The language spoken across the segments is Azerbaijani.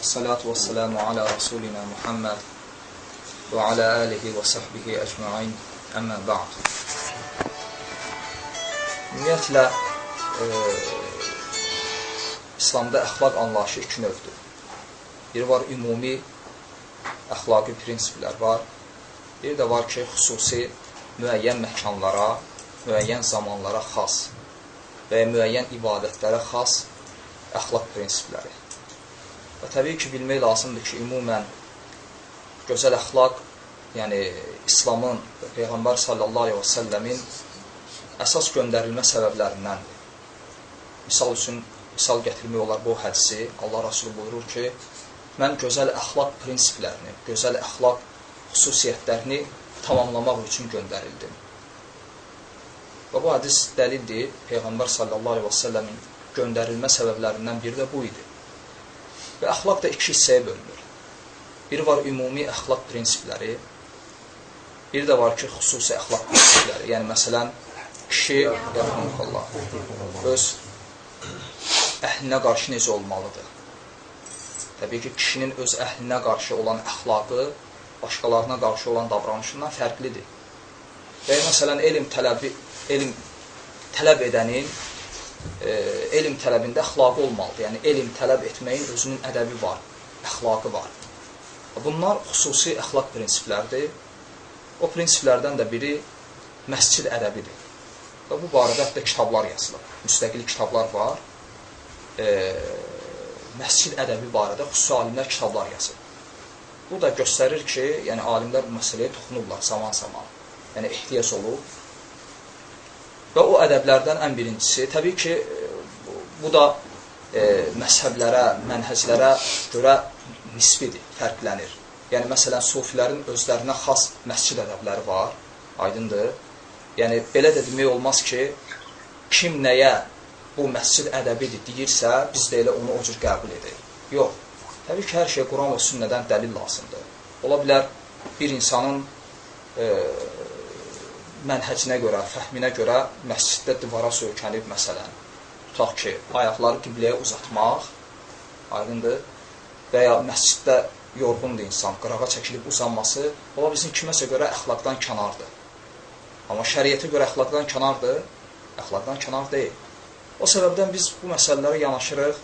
Salatu və salamu alə Rasulina Muhammed və alə alihi və səhbihi əcmain əmmə ba'd. Ümumiyyətlə, e, İslamda əxlaq anlayışı iki növdür. Bir var ümumi əxlaqi prinsiplər var. Bir də var ki, xüsusi müəyyən məkanlara, müəyyən zamanlara xas və müəyyən ibadətlərə xas əxlaq prinsipləri. Və təbii ki, bilmək lazımdır ki, ümumən gözəl əxlaq, yəni İslamın Peyğəmbər sallallahu aleyhi və səlləmin əsas göndərilmə səbəblərindəndir. Misal üçün, misal gətirmək olar bu hədisi, Allah Rasulü buyurur ki, mən gözəl əxlaq prinsiplərini, gözəl əxlaq xüsusiyyətlərini tamamlamaq üçün göndərildim. Və bu hədis dəlildir, Peyğəmbər sallallahu aleyhi və səlləmin göndərilmə səbəblərindən biri də bu idi. Və əxlaq da iki hissəyə bölünür. Biri var ümumi əxlaq prinsipləri, bir də var ki, xüsusi əxlaq prinsipləri. Yəni, məsələn, kişi, Allah, öz əhlinə qarşı necə olmalıdır? Təbii ki, kişinin öz əhlinə qarşı olan əxlaqı başqalarına qarşı olan davranışından fərqlidir. Və məsələn, elm tələbi, elm tələb edənin e, elm tələbində əxlaqı olmalıdır. Yəni, elm tələb etməyin özünün ədəbi var, əxlaqı var. Bunlar xüsusi əxlaq prinsiplərdir. O prinsiplərdən də biri məscid ədəbidir. Və bu barədə hətta kitablar yazılır. Müstəqil kitablar var. E, məscid ədəbi barədə xüsusi alimlər kitablar yazır. Bu da göstərir ki, yəni alimlər bu məsələyə toxunurlar zaman-zaman. Yəni ehtiyac olub Və o ədəblərdən ən birincisi, təbii ki, bu da e, məzhəblərə, mənhəclərə görə nisbidir, fərqlənir. Yəni, məsələn, sufilərin özlərinə xas məscid ədəbləri var, aydındır. Yəni, belə də demək olmaz ki, kim nəyə bu məscid ədəbidir deyirsə, biz də elə onu o cür qəbul edək. Yox, təbii ki, hər şey Quran və sünnədən dəlil lazımdır. Ola bilər, bir insanın e, mənhəcinə görə, fəhminə görə məsciddə divara söykənib məsələn, tutaq ki, ayaqları qibləyə uzatmaq, aydındır, və ya məsciddə yorğundur insan, qırağa çəkilib uzanması, ola bizim kiməsə görə əxlaqdan kənardır. Amma şəriyyətə görə əxlaqdan kənardır, əxlaqdan kənar deyil. O səbəbdən biz bu məsələlərə yanaşırıq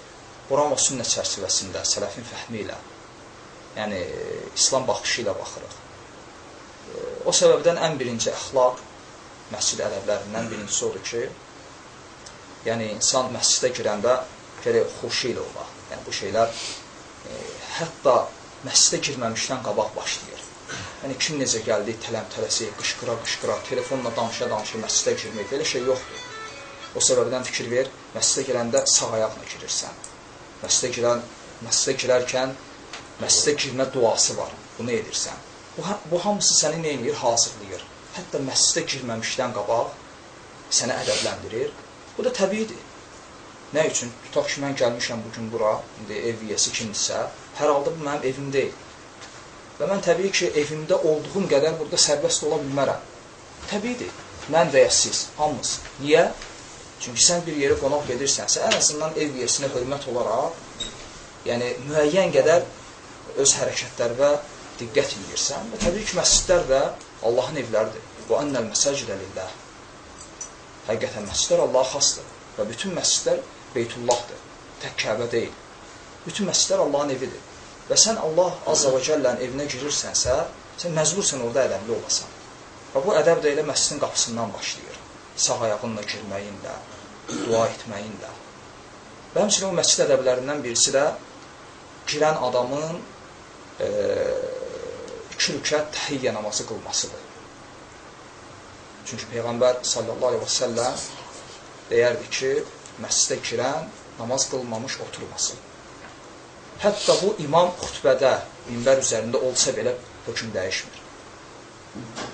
Quran və sünnə çərçivəsində, sələfin fəhmi ilə, yəni İslam baxışı ilə baxırıq. O səbəbdən ən birinci əxlaq məscid ədəblərindən birincisi odur ki, yəni insan məscidə girəndə gərək xoşu ilə ola. Yəni bu şeylər e, hətta məscidə girməmişdən qabaq başlayır. Yəni kim necə gəldi, tələm-tələsi, qışqıra-qışqıra, telefonla danışa-danışa məscidə girmək, belə şey yoxdur. O səbəbdən fikir ver, məscidə girəndə sağ ayaqla girirsən. Məscidə girən, məscidə girərkən məscidə girmə duası var. Bunu edirsən. Bu, bu hamısı səni nə edir? Hazırlayır hətta məscidə girməmişdən qabaq səni ədəbləndirir. Bu da təbiidir. Nə üçün? Tutaq ki, mən gəlmişəm bugün bura, indi ev yiyəsi kimdirsə, hər halda bu mənim evim deyil. Və mən təbii ki, evimdə olduğum qədər burada sərbəst ola bilmərəm. Təbiidir. Mən və ya siz, hamımız. Niyə? Çünki sən bir yerə qonaq gedirsənsə, ən azından ev yiyəsinə hörmət olaraq, yəni müəyyən qədər öz hərəkətlərinə diqqət edirsən və təbii ki, məscidlər də Allahın evləridir. Və annəl məsəcidə lillah. Həqiqətən məscidlər Allaha xasdır və bütün məscidlər Beytullahdır. Tək Kəbə deyil. Bütün məscidlər Allahın evidir. Və sən Allah Azza və Cəllənin evinə girirsənsə, sən məcbursən orada ədəbli olasan. Və bu ədəb də elə məscidin qapısından başlayır. Sağ ayağınla girməyinlə, dua etməyinlə. Və həmçinin o məscid ədəblərindən birisi də girən adamın e, iki rükət təhiyyə namazı qılmasıdır. Çünki Peyğəmbər sallallahu aleyhi və səlləm deyərdi ki, məscidə girən namaz qılmamış oturmasın. Hətta bu imam xütbədə, minbər üzərində olsa belə hökm dəyişmir.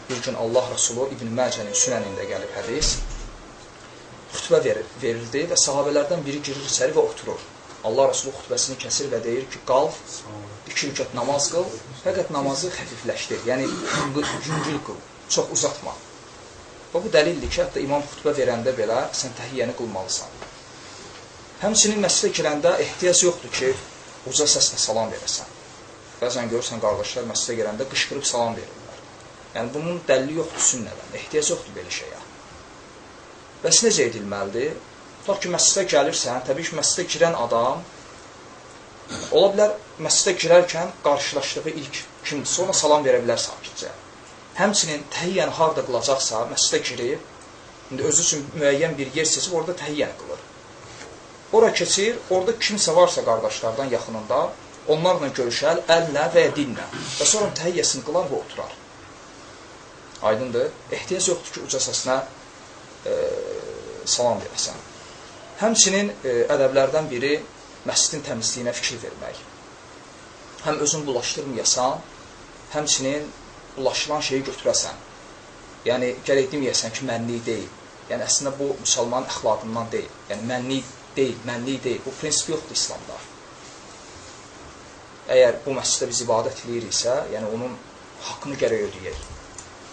Bir gün Allah Rasulü İbn Məcənin sünənində gəlib hədis, xütbə verir, verildi və sahabələrdən biri girir içəri və oturur. Allah Rasulü xütbəsini kəsir və deyir ki, qalf, iki rükət namaz qıl, fəqət namazı xəfifləşdir, yəni yüngül qıl, çox uzatma. Və bu dəlildir ki, hətta imam xütbə verəndə belə sən təhiyyəni qılmalısan. Həmçinin məscidə girəndə ehtiyac yoxdur ki, uca səslə salam verəsən. Bəzən görürsən qardaşlar məscidə gələndə qışqırıb salam verirlər. Yəni bunun dəlili yoxdur sünnədən, ehtiyac yoxdur belə şeyə. Bəs necə edilməlidir? Tutaq ki, məscidə gəlirsən, təbii ki, məscidə girən adam ola bilər məscidə girərkən qarşılaşdığı ilk kimdirsə ona salam verə bilər sakitcə. Həmçinin təhiyyən harda qılacaqsa, məscidə girib, indi özü üçün müəyyən bir yer seçib orada təhiyyən qılır. Ora keçir, orada kimsə varsa qardaşlardan yaxınında, onlarla görüşər, əllə və ya dillə. Və sonra təhiyyəsini qılar və oturar. Aydındır? Ehtiyac yoxdur ki, uca səsinə e, salam verəsən. Həmçinin e, ədəblərdən biri məscidin təmizliyinə fikir vermək. Həm özün bulaşdırmayasan, həmçinin bulaşılan şeyi götürəsən. Yəni, gərək deməyəsən ki, mənlik deyil. Yəni, əslində bu, müsəlmanın əxlaqından deyil. Yəni, mənlik deyil, mənlik deyil. Bu prinsip yoxdur İslamda. Əgər bu məsciddə biz ibadət ediriksə, yəni onun haqqını gərək ödəyək.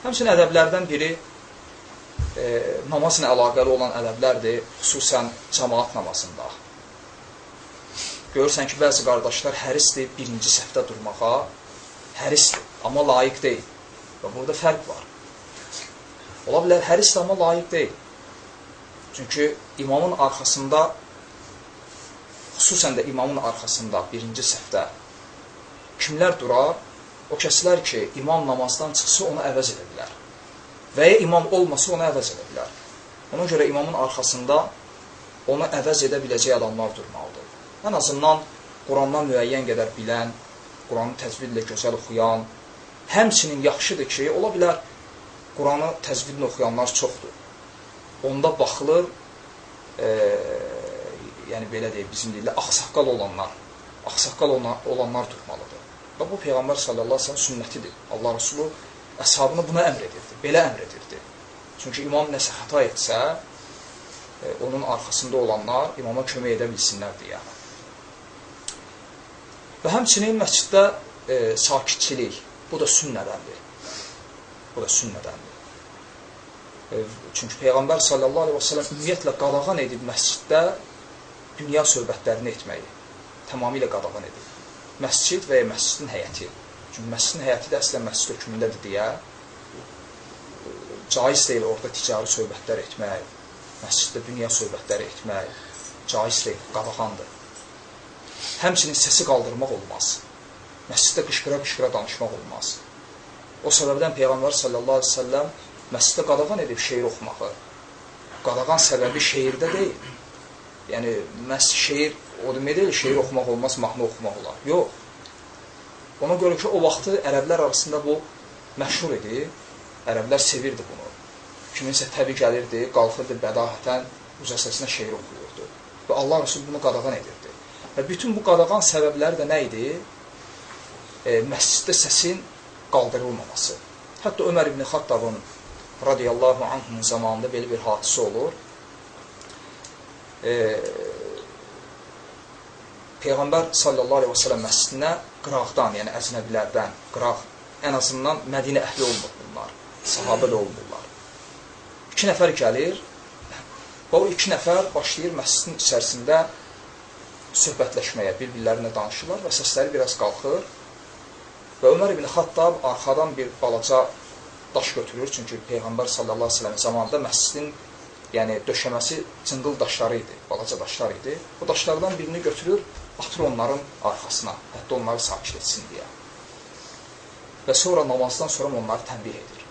Həmçinin ədəblərdən biri e, namazla əlaqəli olan ədəblərdir, xüsusən cəmaat namazında. Görürsən ki, bəzi qardaşlar hərisdir birinci səhvdə durmağa, hərisdir, amma layiq deyil. Və burada fərq var. Ola bilər, hərisdir, amma layiq deyil. Çünki imamın arxasında xüsusən də imamın arxasında birinci səhvdə kimlər durar? O kəslər ki, imam namazdan çıxsa onu əvəz edə bilər. Və ya imam olmasa onu əvəz edə bilər. Ona görə imamın arxasında onu əvəz edə biləcək adamlar durmalıdır. Ən azından Qurandan müəyyən qədər bilən, Quranı təcvidlə gözəl oxuyan, həmçinin yaxşıdır ki, ola bilər Quranı təcvidlə oxuyanlar çoxdur. Onda baxılır, e, yəni belə deyək, bizim dillə ağsaqqal olanlar, ağsaqqal olanlar durmalıdır. Və bu Peyğəmbər sallallahu əleyhi və səlləm sünnətidir. Allah Rəsulu əshabına buna əmr edirdi, belə əmr edirdi. Çünki imam nəsə xəta etsə, e, onun arxasında olanlar imama kömək edə bilsinlər deyə. Və həmçinin məsciddə e, sakitçilik, bu da sünnədəndir. Bu da sünnədəndir. E, çünki Peyğəmbər sallallahu əleyhi və səlləm ümumiyyətlə qadağan edib məsciddə dünya söhbətlərini etməyi tamamilə qadağan edir. Məscid və ya məscidin həyəti. Çünki məscidin həyəti də əslən məscid hökmündədir deyə caiz deyil orada ticari söhbətlər etmək, məsciddə dünya söhbətləri etmək caiz deyil, qadağandır. Həmçinin səsi qaldırmaq olmaz. Məsciddə qışqıra-qışqıra danışmaq olmaz. O səbəbdən Peyğəmbər sallallahu əleyhi və səlləm məsciddə qadağan edib şeir oxumağı. Qadağan səbəbi şeirdə deyil yəni məhz şeir, o demək deyil, şeir oxumaq olmaz, mahnı oxumaq olar. Yox. Ona görə ki, o vaxtı ərəblər arasında bu məşhur idi. Ərəblər sevirdi bunu. Kiminsə təbii gəlirdi, qalxırdı bədahətən uca səsinə şeir oxuyurdu. Və Allah Rəsul bunu qadağan edirdi. Və bütün bu qadağan səbəbləri də nə idi? E, məsciddə səsin qaldırılmaması. Hətta Ömər ibn Xattabın radiyallahu anhunun zamanında belə bir hadisə olur e, Peyğəmbər sallallahu aleyhi və sələm məscidinə qıraqdan, yəni əcnəbilərdən, qıraq, ən azından Mədinə əhli olmur bunlar, sahabə də olmurlar. İki nəfər gəlir və o iki nəfər başlayır məscidin içərisində söhbətləşməyə, bir-birlərinə danışırlar və səsləri biraz qalxır və Ömər ibn Xattab arxadan bir balaca daş götürür, çünki Peyğəmbər sallallahu aleyhi və sələm zamanında məscidin yəni döşəməsi cınqıl daşları idi, balaca daşlar idi. Bu daşlardan birini götürür, atır onların arxasına, hətta onları sakit etsin deyə. Və sonra namazdan sonra onları tənbih edir.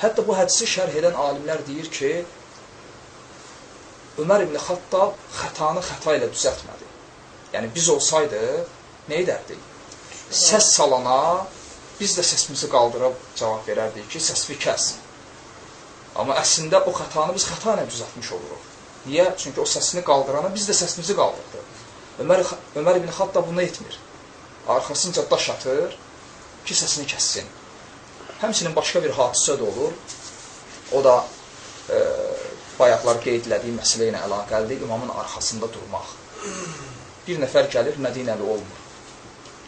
Hətta bu hədisi şərh edən alimlər deyir ki, Ömər ibn Xattab xətanı xəta ilə düzəltmədi. Yəni biz olsaydı, nə edərdik? Səs salana biz də səsimizi qaldırıb cavab verərdik ki, səsini kəs. Amma əslində o xətanı biz xəta ilə düzəltmiş oluruq. Niyə? Çünki o səsini qaldırana biz də səsimizi qaldırdıq. Ömər, Ömər ibn Xattab bunu etmir. Arxasınca daş atır ki, səsini kəssin. Həmçinin başqa bir hadisə də olur. O da e, bayaqlar qeydlədiyi məsələ ilə əlaqəlidir. İmamın arxasında durmaq. Bir nəfər gəlir, Mədinəli olmur.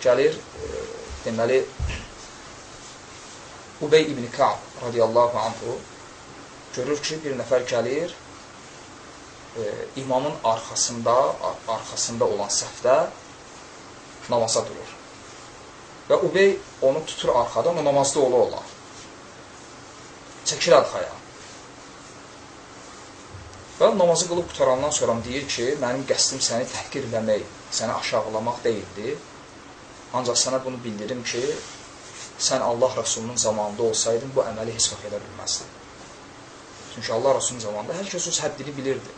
Gəlir, e, deməli, Ubey ibn Ka'b radiyallahu anhu görür ki, bir nəfər gəlir, e, imamın arxasında, ar arxasında olan səhvdə namaza durur. Və Ubey onu tutur arxadan, o namazda ola olar. Çəkir arxaya. Və namazı qılıb qutarandan sonra deyir ki, mənim qəsdim səni təhqir eləmək, səni aşağılamaq deyildi. Ancaq sənə bunu bildirim ki, sən Allah Rasulunun zamanında olsaydın, bu əməli heç vaxt edə bilməzdin. Çünki Allah Rasulunun zamanında hər kəs öz həddini bilirdi.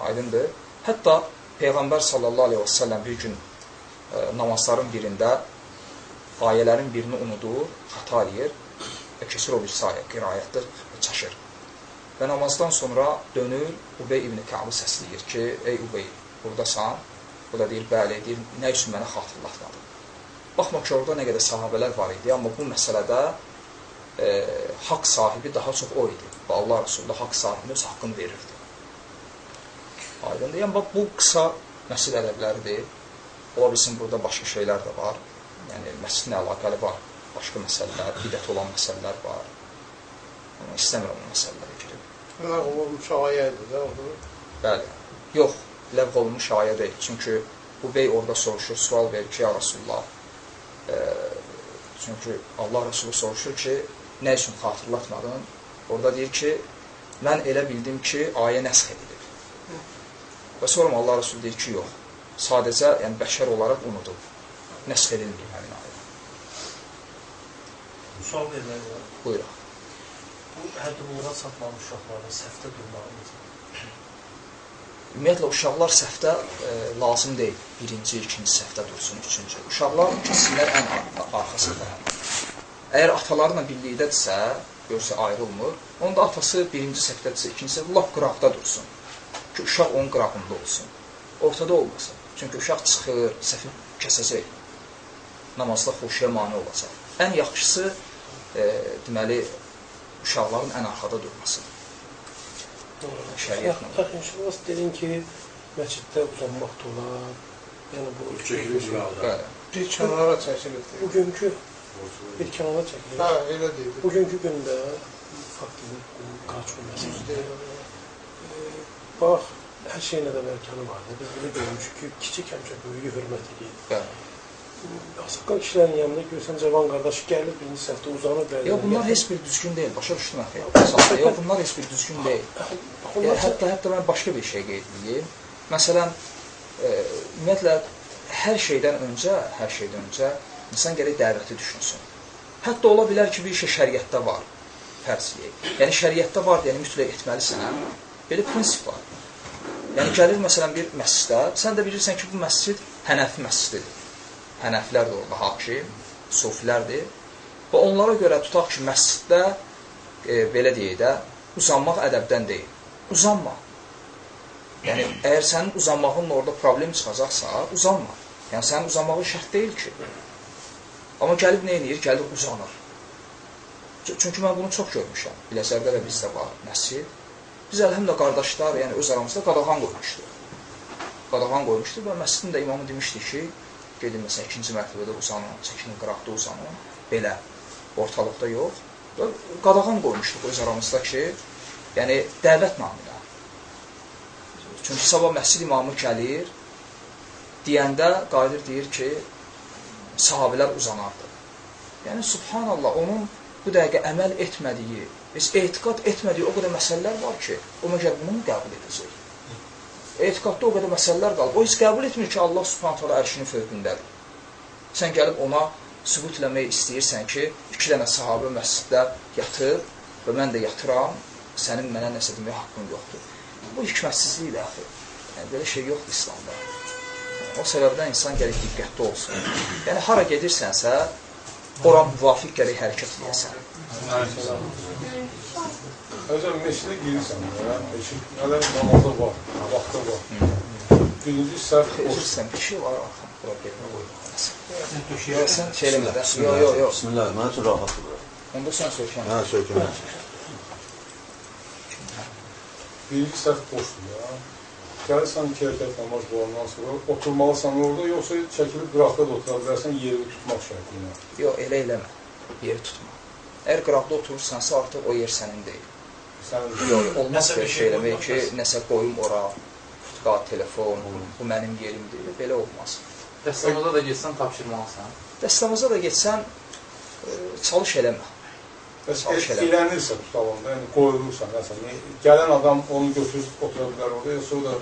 Aydındır. Hətta Peyğəmbər sallallahu aleyhi və səlləm bir gün e, namazların birində ayələrin birini unudur, xəta eləyir və keçir o bir sayə, qirayətdir və çaşır. Və namazdan sonra dönür, Ubey ibn Kəbı səsləyir ki, ey Ubey, buradasan? O da deyir, bəli, deyir, nə üçün mənə xatırlatmadın? Baxmaq ki, orada nə qədər sahabələr var idi, amma bu məsələdə e, haqq sahibi daha çox o idi və Allah Rasulullah haqq sahibini öz haqqını verirdi. Aydındır. Yəni, bax, bu qısa məsəl ədəbləridir. Ola bilsin, burada başqa şeylər də var. Yəni, məscidlə əlaqəli var. Başqa məsələlər, bidət olan məsələlər var. Yəni, istəmirəm o məsələlərə girib. Ləğv olmuş ayədir də orada. Bəli. Yox, ləğv olunmuş ayə deyil. Çünki bu bey orada soruşur, sual verir ki, ya Rasulullah, e, çünki Allah Rasulü soruşur ki, nə üçün xatırlatmadın? Orada deyir ki, mən elə bildim ki, ayə nəsx edilir. Və sonra Allah Resulü deyir ki, yox. Sadəcə, yəni bəşər olaraq unudub. Nəsx edilməyib həmin ayə. Sual vermək olar. Buyuraq. Bu həddi buluğa çatmamış uşaqların səhvdə durmağımız. Ümumiyyətlə, uşaqlar səhvdə e, lazım deyil. Birinci, ikinci səhvdə dursun, üçüncü. Uşaqlar kesinlər ən ar arxasında. Əgər atalarla birlikdədirsə, görsə ayrılmır, onda atası birinci səhvdədirsə, ikinci səhvdə lap qıraqda dursun. Ki, uşaq onun qırağında olsun. Ortada olmasın. Çünki uşaq çıxır, səhvi kəsəcək. Namazda xoşuya mani olacaq. Ən yaxşısı, e, deməli, uşaqların ən arxada durması. Şəriətlə. Bax, inşallah dedin ki, məsciddə uzanmaq da olar. Yəni bu Çəkilir. Bəli. bir kənara çəkilir. Bugünkü bir kənara çəkilir. Hə, elə deyil. Bugünkü gündə faktiki qaçma məsələsi. Bax, hər şeyin də mərkəni vardır. Biz bunu görmüşük ki, kiçik həmişə böyüyü hörmət edir. Bəli. Asıqqal kişilərin yanında görsən cavan qardaş gəlir birinci səhvdə uzanır bəli. Yox, bunlar heç bir düzgün deyil. Başa düşdün axı. Yox, bunlar heç bir düzgün deyil. E, hətta hətta mən başqa bir şey qeyd edeyim. Məsələn, e, ümumiyyətlə hər şeydən öncə, hər şeydən öncə insan gərək dəvəti düşünsün. Hətta ola bilər ki, bir şey şəriətdə var. Fərsliyək. Yəni şəriətdə var, yəni mütləq etməlisən. Belə prinsip var. Yəni gəlir məsələn bir məsciddə, sən də bilirsən ki, bu məscid Hənəfi məscididir. Hənəflər də orada hakim, sofilərdir. Və onlara görə tutaq ki, məsciddə e, belə deyək də, uzanmaq ədəbdən deyil. Uzanma. Yəni, əgər sənin uzanmağınla orada problem çıxacaqsa, uzanma. Yəni, sənin uzanmağın şərt deyil ki. Amma gəlib nə edir? Gəlib uzanır. Çünki mən bunu çox görmüşəm. Biləcərdə də bizdə var məscid. Biz əlhəmdə qardaşlar, yəni öz aramızda qadağan qoymuşduq. Qadağan qoymuşduq və məscidin də imamı demişdi ki, gedin məsələn ikinci mərtəbədə uzanın, çəkinin qıraqda uzanın, belə ortalıqda yox. Qadağan qoymuşduq öz aramızda ki, yəni dəvət naminə. Çünki sabah məscid imamı gəlir, deyəndə qayıdır deyir ki, sahabilər uzanardı. Yəni subhanallah onun bu dəqiqə əməl etmədiyi, biz etiqad etmədiyi o qədər məsələlər var ki, o məgər bunu qəbul edəcək? Etiqadda o qədər məsələlər qalıb. O heç qəbul etmir ki, Allah subhanət hala ərşinin fövqündədir. Sən gəlib ona sübut eləmək istəyirsən ki, iki dənə sahabə məsciddə yatır və mən də yatıram, sənin mənə nəsə demək haqqın yoxdur. Bu hikmətsizlikdir axı. Yəni, belə şey yoxdur İslamda. O səbəbdən insan gərək diqqətli olsun. Yəni, hara gedirsənsə, ora müvafiq gərək hərəkət edəsən. Hocam meşədə girirsən ya, meşid hələ namaza var, vaxtı var. Birinci səhv Üzr istəyirəm, bir şey var arxam, bura getmə qoyma. Yox, sən şey eləmə. Yox, yox, yox. Bismillah, mən üçün rahatdır bura. Onda sən sökən. Hə, sökünə. birinci səhv boşdur ya. Gəlirsən iki rəkət namaz qolandan sonra oturmalısan orada, yoxsa çəkilib qıraqda da otura bilərsən yerini tutmaq şərti ilə. Yox, elə eləmə. Yeri tutma. Əgər qıraqda oturursansa, artıq o yer sənin deyil. Yox, olmaz belə şey eləmək ki, nəsə qoyum ora, tutka, telefon, bu mənim yerimdir. Belə olmaz. Dəstəmaza da getsən tapşırmalısan. Dəstəmaza da getsən, e, çalış eləmə. Çalış el- elə. elənirsə tutalında, yəni qoyulursan, məsələn, gələn adam onu götürüb otura bilər orada, yoxsa o da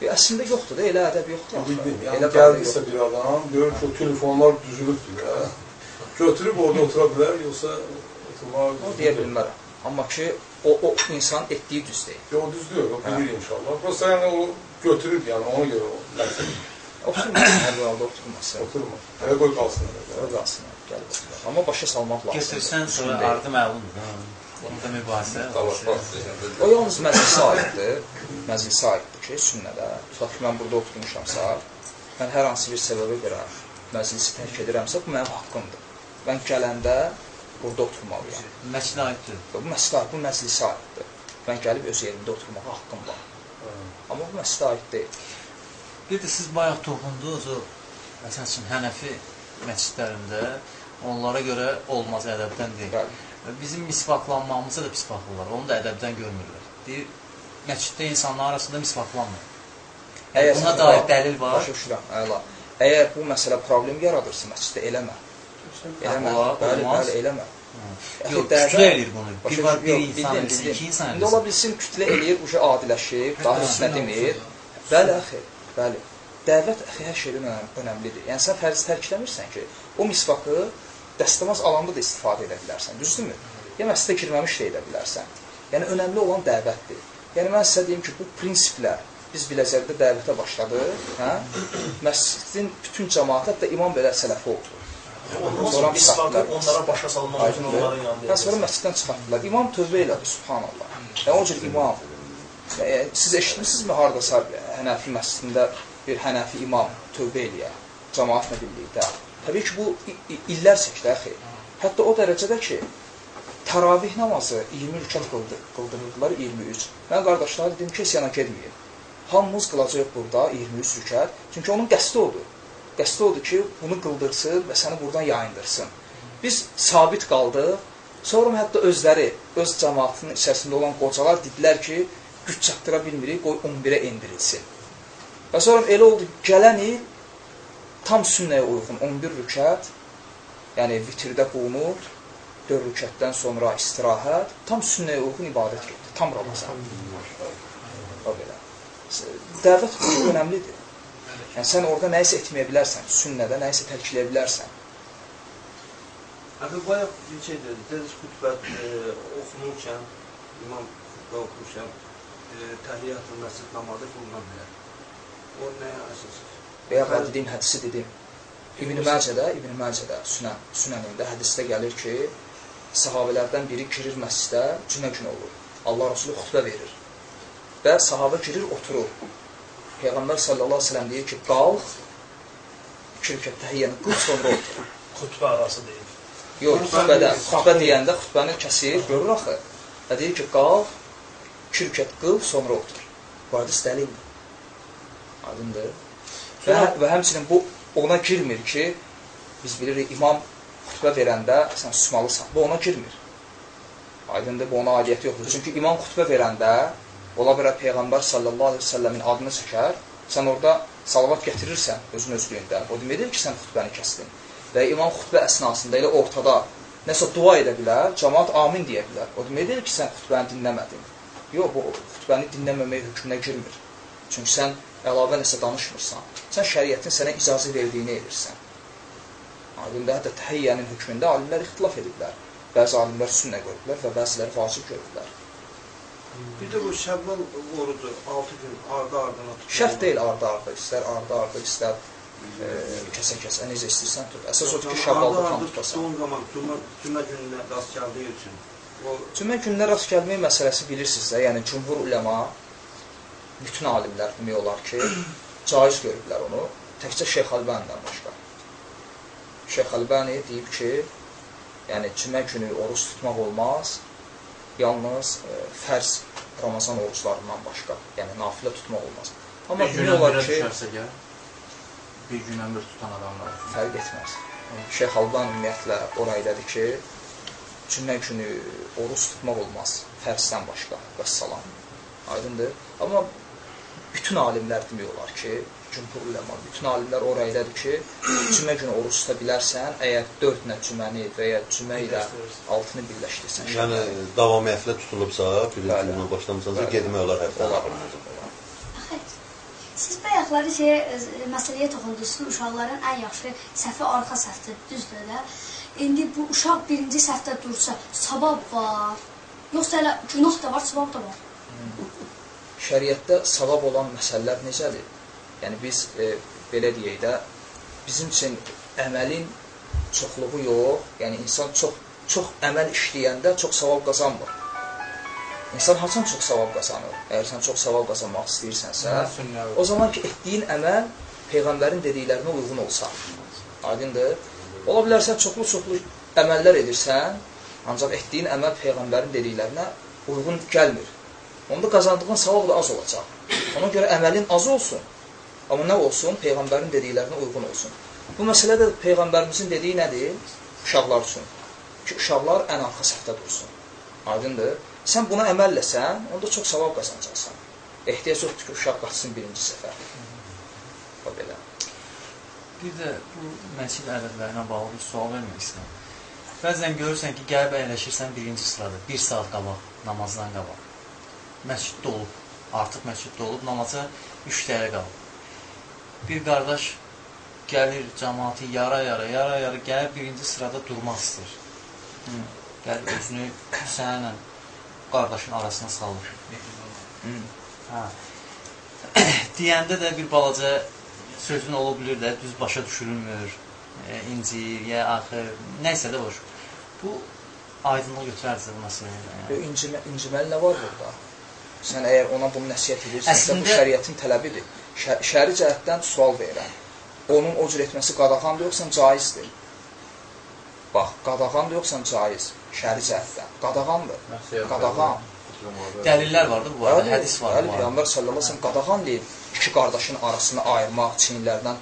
E, əslində yoxdur da, elə ədəb yoxdur. bildim, yəni Elə gəldisə bir adam, görür ki, o telefonlar düzülübdür, hə? götürüb orada otura bilər, yoxsa oturmağa O deyə bilmərəm. Amma ki, o, o insan etdiyi düz deyil. Yox, düzdür, o bilir inşallah. Prosta yəni o götürüb, yəni ona görə o məqsəd Oturmasın, hər halda oturmasın. oturmur. Elə qoy qalsın. Orada qalsın, gəl. Amma başa salmaq lazımdır. Getirsən Düzgün sonra ardı məlumdur. Onda mübahisə. O yalnız məclisə aiddir. Məclisə aiddir ki, sünnədə. Tutaq ki, mən burada oturmuşamsa, mən hər hansı bir səbəbə görə məclisi tərk edirəmsə, bu mənim haqqımdır. Mən gələndə burada oturmalıyam. Məscidə aiddir. Bu məsələ, bu məclisə aiddir. Mən gəlib öz yerimdə oturmağa haqqım var. Amma bu məsələ aid deyil. Bir də siz bayaq toxundunuz o məsəl üçün Hənəfi məscidlərində onlara görə olmaz ədəbdən deyil. Bəli. Bizim misvaqlanmamızı da pis baxırlar. Onu da ədəbdən görmürlər. Deyir, məsciddə insanlar arasında misvaqlanmır. Əgər Buna dair dəlil var. Başa düşürəm, əla. Əgər bu məsələ problem yaradırsa məsciddə eləmə. Eləmə. Bəli, bəli, eləmə. Yox, kütlə eləyir bunu. Bir var bir insan iki insan İndi ola bilsin. kütlə eləyir, uca adiləşib, daha heç nə demir. Bəli, axı, bəli. Dəvət axı hər şeydən önəm- önəmlidir. Yəni sən fərz tərk eləmirsən ki, o misvakı dəstəmaz alanda da istifadə edə bilərsən, düzdürmü? Ya məscidə girməmiş də edə bilərsən. Yəni önəmli olan dəvətdir. Yəni mən sizə deyim ki, bu prinsiplər biz Biləcərdə dəvətə başladıq, hə? Məscidin bütün cəmaatı, hətta imam belə sələfi oldu. Ondan Sonra saatlar- onlara başa salmaq üçün onların yanında. Və sonra məsciddən çıxartdılar. İmam tövbə elədi, subhanallah. Yəni o cür imam. Siz eşitmisinizmi hardasa Hənəfi məscidində bir Hənəfi imam tövbə eləyə cəmaatla birlikdə? Təbii ki, bu illər çəkdi axı. Hətta o dərəcədə ki, təravih namazı 20 rükət qıldı, qıldırırdılar 23. Mən qardaşlara dedim ki, yana getməyin. Hamımız qılacaq burada 23 rükət. Çünki onun qəsdi odur. Qəsdi odur ki, bunu qıldırsın və səni buradan yayındırsın. Biz sabit qaldıq. Sonra hətta özləri, öz cəmaatının içərisində olan qocalar dedilər ki, güc çatdıra bilmirik, qoy 11-ə endirilsin. Və sonra elə oldu, gələn il tam sünnəyə uyğun 11 rükət, yəni vitirdə qunut, 4 rükətdən sonra istirahət, tam sünnəyə uyğun ibadət getdi, tam Ramazan. O belə. Dəvət çox önəmlidir. Yəni sən orada nəyisə etməyə bilərsən, sünnədə nəyisə edə bilərsən. Abi bayaq bir şey dedi. Dediniz xütbə e, oxunurkən, imam xütbə oxurkən e, təhiyyatül məscid namazı qılına bilər. O nəyə əsasdır? Və ya dediyim hədisi dedim. İbn Məcədə, İbn Məcədə sünən, sünənində hədisdə gəlir ki, sahabelərdən biri girir məscidə, cümə günü olur. Allah Resulü xutbə verir. Və sahabə girir, oturur. Peyğəmbər sallallahu əleyhi və səlləm deyir ki, qalx, iki rükət təhiyyəni qıl, sonra otur. Xutbə arası deyil. Yox, xutbədə, xutbə deyəndə xutbəni kəsir, görür axı. Və deyir ki, qalx, iki rükət qıl, sonra otur. Bu hədis dəlildir. Aydındır. Və, və həmçinin bu ona girmir ki, biz bilirik imam xutbə verəndə sən susmalısan. Bu ona girmir. Aydındır, bu ona aidiyyəti yoxdur. Çünki imam xutbə verəndə ola bilər Peyğəmbər sallallahu əleyhi və səlləmin adını çəkər, sən orada salavat gətirirsən özün özlüyündə. O deməkdir ki, sən xutbəni kəsdin. Və imam xutbə əsnasında elə ortada nəsə dua edə bilər, cəmaat amin deyə bilər. O deməkdir ki, sən xutbəni dinləmədin. Yox, bu xutbəni dinləməmək hökmünə girmir. Çünki sən əlavə nəsə danışmırsan. Sən şəriətin sənə icazə verdiyini edirsən. Aydındır, hətta təhiyyənin hökmündə alimlər ixtilaf ediblər. Bəzi alimlər sünnə görüblər və bəziləri vacib görüblər. Bir də bu Şəbban orucu 6 gün ardı-ardına tutulur. Şərt deyil arda-arda, istər arda-arda, istər e, kəsə-kəsə, necə istəyirsən tut. Əsas odur ki, şəbbalda tam Ardı-ardı tutasan. tutduğun zaman cümə, gününə rast gəldiyi üçün o Cümə gününə rast gəlmək məsələsi bilirsiniz də, yəni cümhur uləma, bütün alimlər demək olar ki, caiz görüblər onu, təkcə Şeyx Albənidən başqa. Şeyx Albəni deyib ki, yəni cümə günü oruç tutmaq olmaz, yalnız e, fərz Ramazan oruclarından başqa, yəni nafilə tutmaq olmaz. Amma demək olar ki, düşərsə gəl, bir günə bir tutan adamlar. fərq etməz. Şeyx Alban ümumiyyətlə oraydadır ki, cümə günü oruç tutmaq olmaz, fərzdən başqa, vəssalam. Aydındır. Amma bütün alimlər demək olar ki, cümhur uləma, bütün alimlər o rəydədir ki, cümə günü oruç tuta bilərsən, əgər 4 nə cüməni və ya cümə ilə altını birləşdirsən. Yəni davamiyyətlə tutulubsa, birinci gündən başlamısansa getmək olar həftə Olar. axırına. Siz bayaqları şeyə, ə, məsələyə toxundunuz ki, uşaqların ən yaxşı səhvi arxa səhvdir, düzdür də. İndi bu uşaq birinci səhvdə dursa, savab var. Yoxsa elə günah da var, savab da var. Şəriətdə savab olan məsələlər necədir? Yəni biz e, belə deyək də, bizim üçün əməlin çoxluğu yox, yəni insan çox çox əməl işləyəndə çox savab qazanmır. İnsan haçan çox savab qazanır? Əgər sən çox savab qazanmaq istəyirsənsə, o zaman ki, etdiyin əməl peyğəmbərin dediklərinə uyğun olsa. Aydındır? Ola bilər sən çoxlu-çoxlu əməllər edirsən, ancaq etdiyin əməl peyğəmbərin dediklərinə uyğun gəlmir. Onda qazandığın savab da az olacaq. Ona görə əməlin az olsun, amma nə olsun? Peyğəmbərin dediklərinə uyğun olsun. Bu məsələdə Peyğəmbərimizin dediyi nədir? Uşaqlar üçün. Ki, uşaqlar ən arxa səfdə dursun. Aydındır? Sən buna əməlləsən, onda çox savab qazanacaqsan. Ehtiyac yoxdur ki, uşaq qaçsın birinci səfər. O belə. Bir də bu məscid ədəblərinə bağlı bir sual vermək istəyirəm. Bəzən görürsən ki, gəlib əyləşirsən birinci sırada, bir saat qabaq, namazdan qabaq. Məscid dolub, artıq məscid dolub, namaza 3 dəqiqə qalıb. Bir qardaş gəlir, cəmaatı yara-yara, yara-yara gəlib birinci sırada. Hı. Gəlib özünü səninlə qardaşın arasına salır. Hə. Deyəndə də bir balaca sözün ola bilər də düz başa düşülmür, e, incir, ya axır, nəysə də olur. Bu aydınlıq götürərsə bu məsələyə. Yəni. incimə, inciməli nə var burada? Sən əgər ona bunu nəsihət edirsənsə, Əslində- bu şəriətin tələbidir. Şə şəri cəhətdən sual verirəm. Onun o cür etməsi qadağandır yoxsa caizdir? Bax, qadağandır yoxsa caiz? Şəri cəhətdən. Qadağandır. Qadağan. Dəlillər var da bu arada, hədis var bəli. Peyğəmbər sallallahu əleyhi və səlləm qadağan deyib iki qardaşın arasını ayırmaq, çiyinlərdən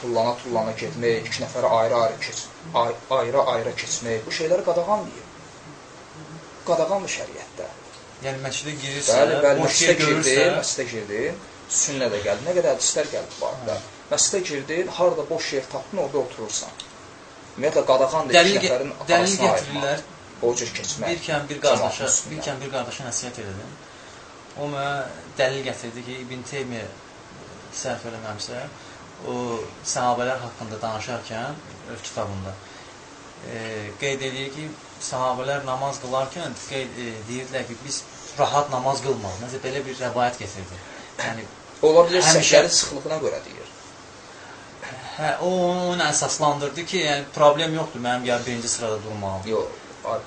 tullana tullana getmək, iki nəfərə ayrı-ayrı keç, ay- ayrı-ayrı keçmək. Bu şeyləri qadağan deyib. Qadağandır şəriətdə. Yəni məscidə girirsə, Bəli, bəli, məscidə girdin, məscidə girdin, sünnə də gəldi. Nə qədər hədislər gəldi bu arada. Məscidə girdin, harda boş yer tapdın, orada oturursan. Ümumiyyətlə qadağandır iki dəlil, ge- nəfərin dəlil gətirirlər. O cür keçmək. Bir kəm bir qardaşa, bir kəm bir qardaşa nəsihət elədim. O mənə dəlil gətirdi ki, İbn Teymiyyə səhv eləməmsə, o səhabələr haqqında danışarkən öz kitabında e, qeyd edir ki, sahabələr namaz qılarkən qeyd e, deyirdilər ki, biz rahat namaz qılmalıyıq. Nəsə belə bir rəvayət gətirdi. Yəni Ola bilər səhvlərin sıxlığına görə deyir. hə o onu əsaslandırdı ki, yəni problem yoxdur, mənim gəl birinci sırada durmağım. Yox,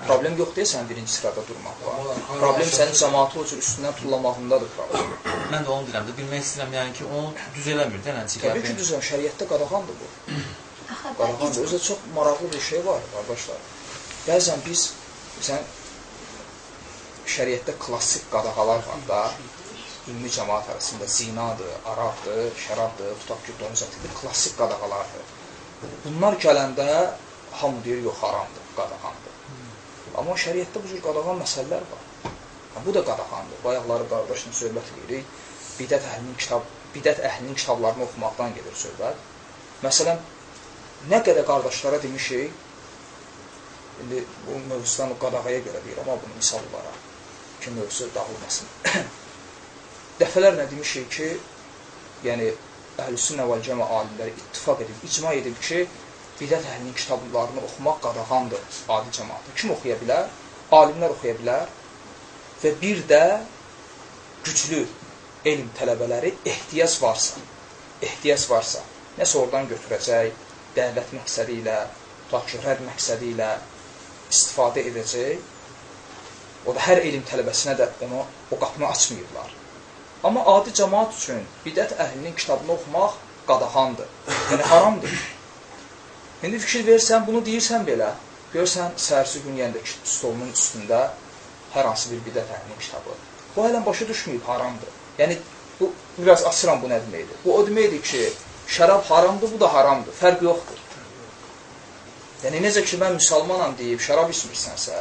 problem yox deyə sən birinci sırada durmaq var. Problem sənin cəmaatı o cür üstündən tullamağındadır problem. Mən də onu deyirəm də, bilmək istəyirəm yəni ki, onu düz eləmir də, nəticə. Təbii ki, düzən şəriətdə qadağandır bu. Qadağandır. Özü çox maraqlı bir şey var, qardaşlar. Bəzən biz sən şəriətdə klassik qadağalar var da, ümumi cəmaat arasında zinadır, araqdır, şərabdır, tutaq ki, donuz ətidir, klassik qadağalardır. Bunlar gələndə hamı deyir, yox, haramdır, qadağandır. Amma şəriətdə bu cür qadağan məsələlər var. Bu da qadağandır. Bayaqları qardaşla söhbət edirik. Bidət əhlinin kitab, bidət əhlinin kitablarını oxumaqdan gedir söhbət. Məsələn, nə qədər qardaşlara demişik, indi bu mövzudan qadağaya görə deyirəm, amma bunu misal olaraq ki, mövzu dağılmasın. Dəfələrlə demişik ki, yəni Əhlüsünnə vəl Cəma alimləri ittifaq edib, icma edib ki, bidət əhlinin kitablarını oxumaq qadağandır adi cəmaata. Kim oxuya bilər? Alimlər oxuya bilər və bir də güclü elm tələbələri ehtiyac varsa, ehtiyac varsa, nəsə oradan götürəcək, dəvət məqsədi ilə, tutaq ki, rədd məqsədi ilə istifadə edəcək. O da hər elm tələbəsinə də onu o qapını açmayıblar. Amma adi cəmaat üçün bidət əhlinin kitabını oxumaq qadağandır. Yəni haramdır. İndi fikir versən, bunu deyirsən belə, görsən səhərsi gün yəndə stolunun üstündə hər hansı bir bidət əhlinin kitabı. Bu hələn başa düşməyib haramdır. Yəni bu biraz açıram bu nə deməkdir. Bu o deməkdir ki, şərab haramdır, bu da haramdır. Fərq yoxdur. Yəni necə ki mən müsəlmanam deyib şərab içmirsənsə,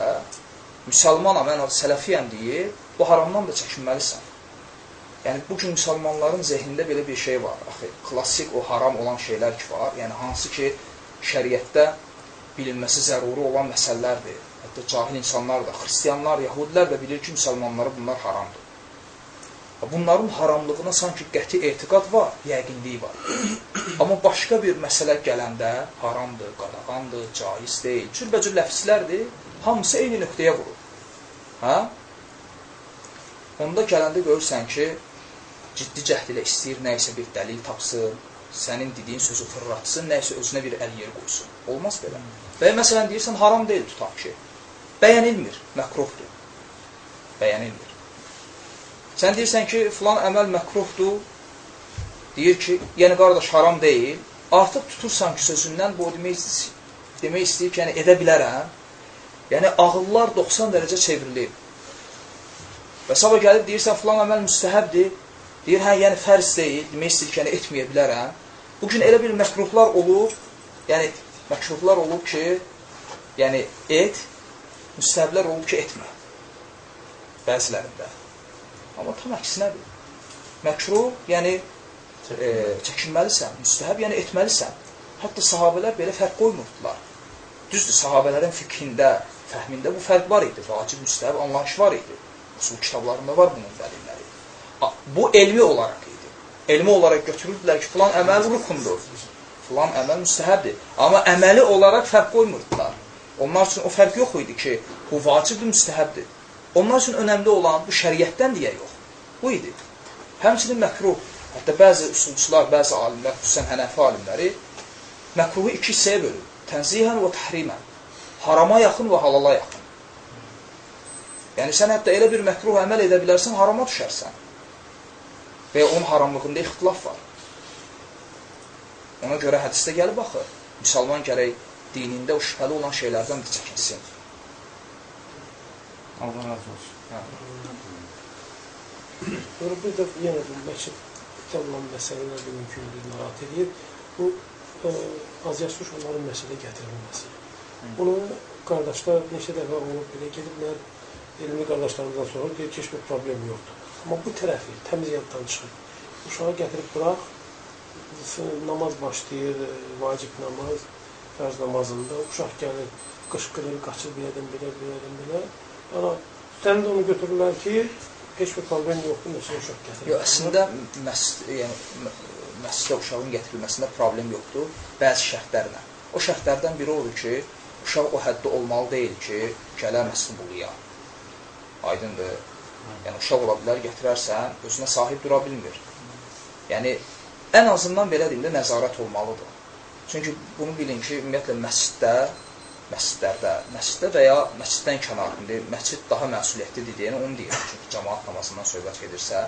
müsəlmanam, mən sələfiyəm deyib, bu haramdan da çəkinməlisən. Yəni bu gün müsəlmanların zehnində belə bir şey var. Axı klassik o haram olan şeylər ki var. Yəni hansı ki şəriətdə bilinməsi zəruri olan məsələlərdir. Hətta cahil insanlar da, xristianlar, yəhudilər də bilir ki, müsəlmanlara bunlar haramdır. Bunların haramlığına sanki qəti etiqad var, yəqinliyi var. Amma başqa bir məsələ gələndə haramdır, qadağandır, caiz deyil, cürbəcür ləfslərdir, hamısı eyni nöqtəyə vurur. Hə? Onda gələndə görürsən ki, ciddi cəhd ilə istəyir, nə isə bir dəlil tapsın, sənin dediyin sözü fırlatsın, nə isə özünə bir əl yer qoysun. Olmaz belə. Və ya məsələn deyirsən, haram deyil tutaq ki, bəyənilmir, məkruhdur. Bəyənilmir. Sən deyirsən ki, filan əməl məkruhdur, deyir ki, yəni qardaş haram deyil, artıq tutursan ki, sözündən bu demək, demək istəyir ki, yəni edə bilərəm. Yəni ağıllar 90 dərəcə çevrilib. Və sabah gəlib deyirsən, filan əməl müstəhəbdir, deyir, hə, yəni fərz deyil, demək yəni etməyə bilərəm. Bugün elə bir məkruhlar olub, yəni məkruhlar olub ki, yəni et, müstəhəblər olub ki, etmə. Bəzilərində. Amma tam əksinədir. Məkruh, yəni e, çəkinməlisən, müstəhəb, yəni etməlisən. Hətta sahabələr belə fərq qoymurdular. Düzdür, sahabələrin fikrində, fəhmində bu fərq var idi. Vacib, müstəhəb anlayış var idi. Usul kitablarında var bunun dəlilləri. Bu elmi olaraq idi. Elmi olaraq götürürdülər ki, filan əməl rukundur, filan əməl müstəhəbdir. Amma əməli olaraq fərq qoymurdular. Onlar üçün o fərq yox idi ki, bu vacibdir, müstəhəbdir. Onlar üçün önəmli olan bu şəriətdən deyə yox. Bu idi. Həmçinin məkruh, hətta bəzi usulçular, bəzi alimlər, xüsusən hənəfi alimləri məkruhu iki hissəyə bölür. Tənzihən və təhrimən. Harama yaxın və halala yaxın. Yəni sən hətta elə bir məkruh əməl edə bilərsən, harama düşərsən. Və ya onun haramlığında ixtilaf var. Ona görə hədisdə gəlib baxır. Müsəlman gərək dinində o şübhəli olan şeylərdən də çəkinsin. Allah razı olsun. Hə. Sonra bir də yenə bu məsciddə olan məsələlər də mümkündür, narahat edir. Bu e, azyaşmış onların məsələ gətirilməsi. Bunu qardaşlar neçə dəfə olub belə gediblər, elmi qardaşlarımızdan sonra deyir ki, heç bir problem yoxdur. Amma bu tərəfi təmiz yaddan çıxır. Uşağı gətirib burax, namaz başlayır, e, vacib namaz, fərz namazında, uşaq gəlir, qışqırır, qaçır yerdən belə, yerdən belə. Yəni, sən də onu götürürlər ki, heç bir problem yoxdur, neçə uşaq gətirir. Yox, əslində məscid, yəni məscidə uşağın gətirilməsində problem yoxdur, bəzi şərtlərlə. O şərtlərdən biri odur ki, uşaq o həddə olmalı deyil ki, gələ məscid buluya. Aydındır. Yəni uşaq ola bilər, gətirərsən, özünə sahib dura bilmir. Yəni ən azından belə deyim də nəzarət olmalıdır. Çünki bunu bilin ki, ümumiyyətlə məsciddə məscidlərdə, məsciddə və ya məsciddən kənar, indi məscid daha məsuliyyətlidir deyən onu deyirəm, çünki cəmaat namazından söhbət gedirsə,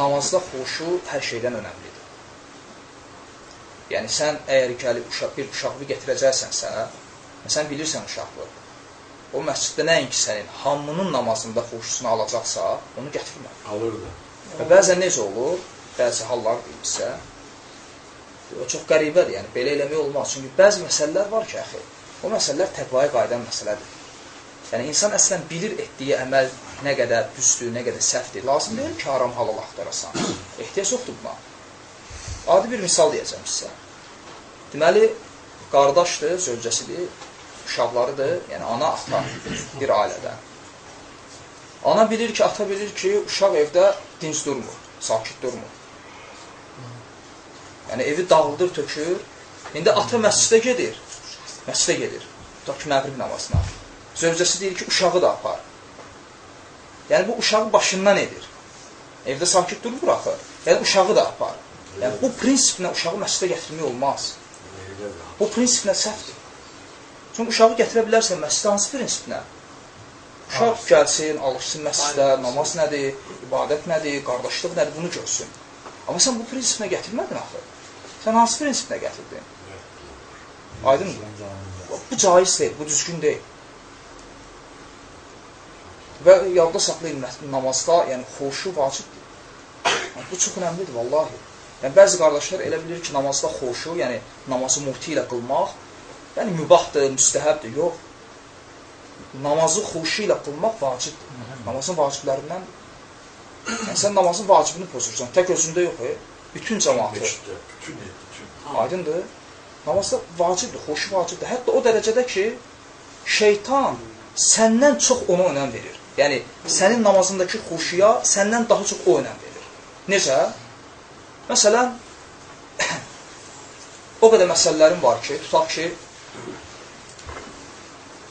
namazda xuşu hər şeydən önəmlidir. Yəni sən əgər gəlib uşaq, bir uşaqlı gətirəcəksənsə, sən bilirsən uşaqlı, o məsciddə nəinki sənin hamının namazında xuşusunu alacaqsa, onu gətirmə. Alırdı. Və bəzən necə olur? Bəzi hallar deyilsə, o çox qəribədir, yəni belə eləmək olmaz. Çünki bəzi məsələlər var ki, əxi, O məsələlər təqvaya qayıdan məsələdir. Yəni, insan əslən bilir etdiyi əməl nə qədər düzdür, nə qədər səhvdir. Lazım deyil ki, haram halal axtarasan. Ehtiyac yoxdur buna. Adi bir misal deyəcəm sizə. Deməli, qardaşdır, zövcəsidir, uşaqlarıdır, yəni ana, ata bir ailədə. Ana bilir ki, ata bilir ki, uşaq evdə dinc durmur, sakit durmur. Yəni, evi dağıldır, tökür. İndi ata məscidə gedir, məscidə gedir. Tutaq ki, məğrib namazına. Zövcəsi deyir ki, uşağı da apar. Yəni, bu uşağı başından edir. Evdə sakit durmur axı. Yəni, uşağı da apar. Yəni, bu prinsiplə uşağı məscidə gətirmək olmaz. Bu prinsiplə səhvdir. Çünki uşağı gətirə bilərsən məscidə hansı prinsiplə? Uşaq gəlsin, alışsın məscidə, namaz nədir, ibadət nədir, qardaşlıq nədir, bunu görsün. Amma sən bu prinsiplə gətirmədin axı. Sən hansı prinsiplə gətirdin? Aydın Bu caiz deyil, bu düzgün deyil. Və yadda saxlayın namazda, yəni xoşu vacibdir. Yəni, bu çox önəmlidir, vallahi. Yəni, bəzi qardaşlar elə bilir ki, namazda xoşu, yəni namazı muhti ilə qılmaq, yəni mübahdır, müstəhəbdir, yox. Namazı xoşu ilə qılmaq vacibdir. Namazın vaciblərindən Yəni sən namazın vacibini pozursan, tək özündə yox, e? bütün bütün. Aydındır? Namazda vacibdir, xoşu vacibdir. Hətta o dərəcədə ki, şeytan səndən çox ona önəm verir. Yəni, sənin namazındakı xoşuya səndən daha çox o önəm verir. Necə? Məsələn, o qədər məsələlərin var ki, tutaq ki,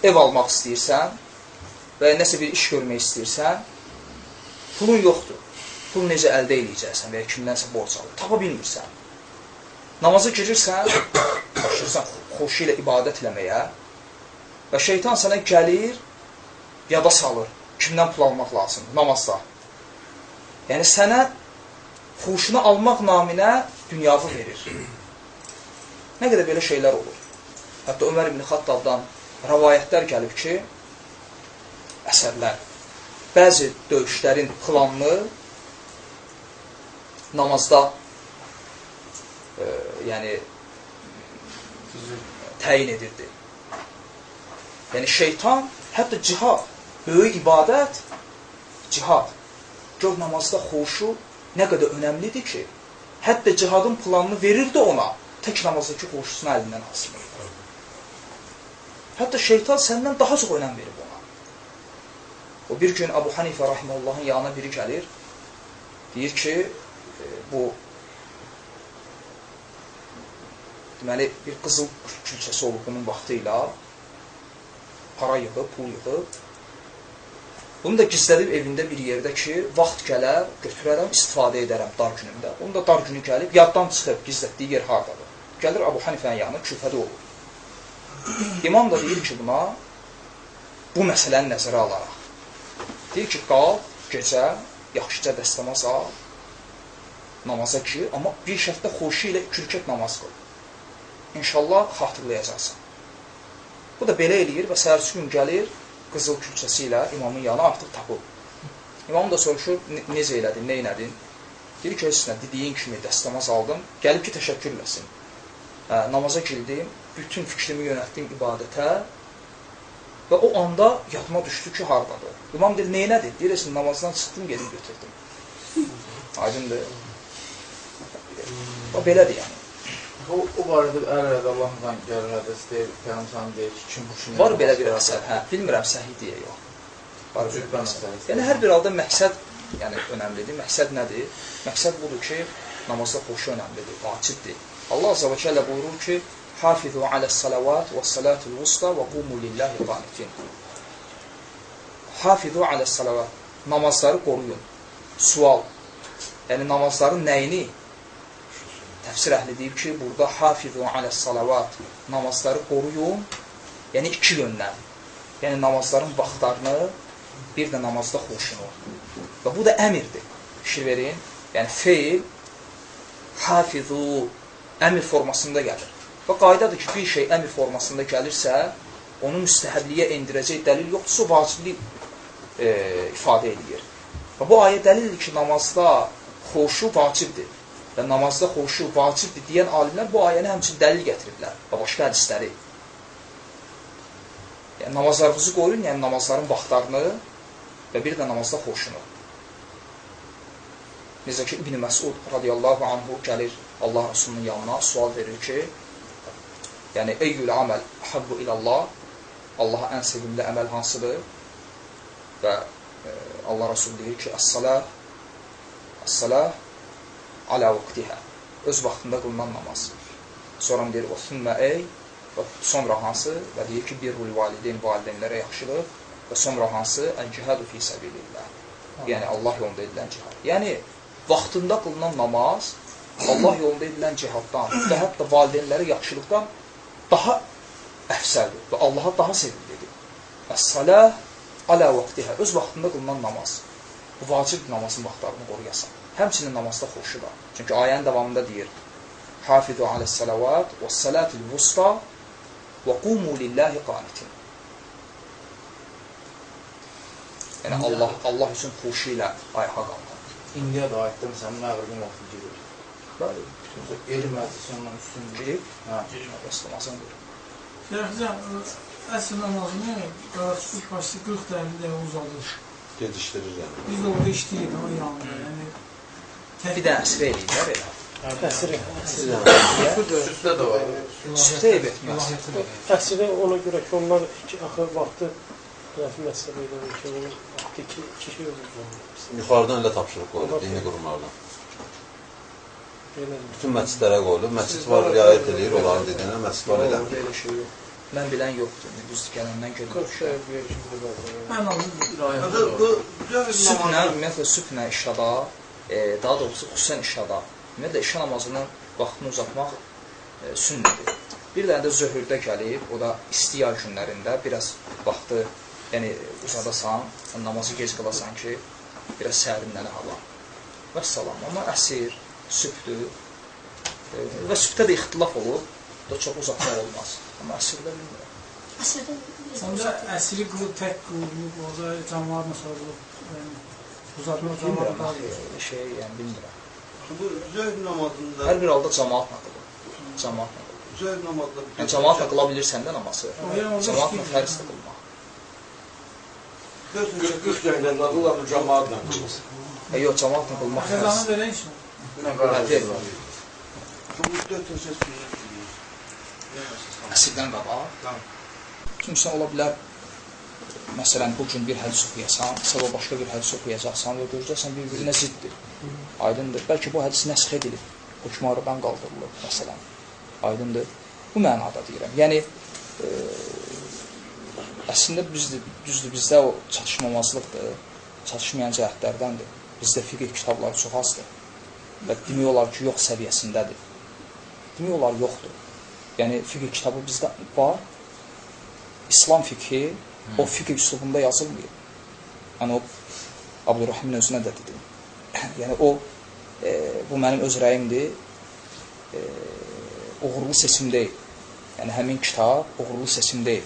ev almaq istəyirsən və ya nəsə bir iş görmək istəyirsən, pulun yoxdur. Pul necə əldə edəcəksən və ya kimdənsə borc alır, tapa bilmirsən. Namaza girirsən, başlayırsan xoşu ilə ibadət eləməyə və şeytan sənə gəlir, yada salır, kimdən pul almaq lazımdır, namazda. Yəni, sənə xuşunu almaq naminə dünyavı verir. Nə qədər belə şeylər olur. Hətta Ömər ibn Xattabdan rəvayətlər gəlib ki, əsərlər, bəzi döyüşlərin planını namazda e, yəni təyin edirdi. Yəni şeytan, hətta cihad, böyük ibadət, cihad. Gör namazda xoşu nə qədər önəmlidir ki, hətta cihadın planını verirdi ona, tək namazdakı xoşusunu əlindən alsın. Hətta şeytan səndən daha çox önəm verib ona. O bir gün Abu Hanifə rahiməllahın yanına biri gəlir, deyir ki, e, bu deməli bir qızıl külçəsi olub bunun vaxtı ilə para yığıb, pul yığıb. Bunu da gizlədib evində bir yerdə ki, vaxt gələr, götürərəm, istifadə edərəm dar günümdə. Onun da dar günü gəlib, yaddan çıxıb, gizlətdiyi yer hardadır. Gəlir Abu Hanifənin yanına, küfədə olur. İmam da deyir ki, buna bu məsələni nəzərə alaraq. Deyir ki, qal, gecə, yaxşıca dəstəmaz al, namaza ki, amma bir şərtdə xoşu ilə iki rükət namaz qıl. İnşallah xatırlayacaqsan. Bu da belə eləyir və səhərsi gün gəlir, qızıl külçəsi ilə imamın yanı artıq tapıb. İmam da soruşur, necə elədin, nə elədin? Deyir ki, heç nə, dediyin kimi dəstəmaz aldım, gəlib ki, təşəkkür eləsin. Hə, namaza girdim, bütün fikrimi yönətdim ibadətə və o anda yadıma düşdü ki, hardadır. İmam deyir, neynədir? Deyir, heç namazdan çıxdım, gedib götürdüm. Aydındır. O belədir yəni. O, o barədə əl Allah'dan gəlir hədəs deyir, Peyğəmbər deyir ki, kim bu şunu Var belə bir əsər, hə, bilmirəm səhih deyə yox. Var bir Cübbə məsələ. məsələsi. Yəni hər bir halda məqsəd yəni önəmlidir. Məqsəd nədir? Məqsəd budur ki, namazda xoşu önəmlidir, vacibdir. Allah Azza və Cəllə buyurur ki, Hafizu aləs-salavat və salatul vusta və qumu lillahi qanitin. Hafizu aləs-salavat. Namazları qoruyun. Sual. Yəni namazların nəyini? Təfsir əhli deyib ki, burada hafizu aləs-salavat. Namazları qoruyun. Yəni iki yöndən. Yəni namazların vaxtlarını, bir də namazda xoşunu. Və bu da əmirdir. Fikir verin. Yəni feil hafizu əmr formasında gəlir. Və qaydadır ki, bir şey əmr formasında gəlirsə, onu müstəhəbliyə endirəcək dəlil yoxdursa, vaciblik e, ifadə edir. Və bu ayə dəlildir ki, namazda xoşu vacibdir. Və namazda xoşu vacibdir deyən alimlər bu ayəni həmçin dəlil gətiriblər və başqa hədisləri. Yəni, namazlarınızı qoyun, yəni namazların vaxtlarını və bir də namazda xoşunu. Necə ki, İbn-i Məsud radiyallahu anhu gəlir Allah Rasulunun yanına sual verir ki, yəni, eyyül əməl habbu ilallah, Allaha ən sevimli əməl hansıdır? Və e, Allah Rasul deyir ki, əs-salah, əs-salah alə vaxtihə, öz vaxtında qılınan namaz. Sonra deyir, o sümmə ey, və sonra hansı? Və deyir ki, birrul valideyn, valideynlərə yaxşılıq və sonra hansı? Əl-cihadu fi səbilillah. Yəni, Allah yolunda edilən cihad. Yəni, vaxtında qılınan namaz Allah yolunda edilən cihaddan və hətta valideynlərə yaxşılıqdan daha əfsəldir və Allaha daha sevimlidir. Əs-salah alə vaxtihə, öz vaxtında qılınan namaz. Bu vacib namazın vaxtlarını qoruyasan. Həmçinin namazda xoşu da. Çünki ayənin davamında deyir, Hafizu aləs-salavat və salatul vusta və qumu lillahi qanitin. Yəni Allah Allah üçün xuşu ilə ayağa qalmaq. İndiyə də aiddir, məsələn, məğribin vaxtı girir. El məclisi ondan üstündür. girib, Hə. rastlamazsan deyir. Şərəfcan, əsr namazını qarşısız başlı 40 dəqiqə dəqiqə uzadır. Gedişdirir yəni. Biz orada işləyirik o yanında. Yəni Bir də əsr eləyirlər elə. Əsri, əsri. Süddə də var. Sütə ev etməz. Əsri ona görə ki, onlar axı vaxtı rəfi məsələ idi ki, onun vaxtı iki, iki şey oldu. Yuxarıdan elə tapşırıq qoyulub dini qurumlardan. Bütün məscidlərə qoyulub. Məscid var, riayət edir onların dediyinə, məscid var yox. Mən bilən yoxdur. Düz gələndən görmüşəm. Sübhlə, ümumiyyətlə sübhlə işada, e, daha doğrusu xüsusən işada, ümumiyyətlə işə namazının vaxtını uzatmaq e, sünnədir. Bir dənə də zöhrdə gəlib, o da isti yay günlərində biraz vaxtı yəni uzadasan, namazı gec qılasan ki, biraz sərinlənə hava. Və salam. Amma əsir, sübhdür. E, və sübhdə də ixtilaf olur. Da çox uzatmaq olmaz. Amma əsrdə bilmirəm. Əsrdə Onda əsri qılıb tək qılıb, orada məsələ qılıb, yəni uzatma axı, şey, yəni bilmirəm. bu zöhr namazında Hər bir halda cəmaatla qılır. Cəmaatla qılır. zöhr namazında Yəni cəmaatla qıla bilirsən də namazı. Cəmaatla fərz də qılmaq. 40 gəncəndə qılar cəmaatla qılır. E, yox, cəmaatla qılmaq fərz. Cəzanı verən işin. Nə deyil. bu 4 söz Əsrdən qabaq. Çünki sən ola bilər, məsələn, bu gün bir hədis oxuyasan, sabah başqa bir hədis oxuyacaqsan və görəcəksən bir-birinə ziddir. Aydındır. Bəlkə bu hədis nəsx edilib, hökmarıdan qaldırılıb, məsələn. Aydındır. Bu mənada deyirəm. Yəni, e, əslində bizdir, düzdür, bizdə o çatışmamazlıqdır, çatışmayan cəhətlərdəndir. Bizdə fiqh kitabları çox azdır və demək olar ki, yox səviyyəsindədir. Demək olar yoxdur. Yəni fiqh kitabı bizdə var. İslam fiqhi o fiqh üslubunda yazılmır. Yəni o Abdurrahmin özünə də dedi. yəni o e, bu mənim öz rəyimdir. E, uğurlu seçim deyil. Yəni həmin kitab uğurlu seçim deyil.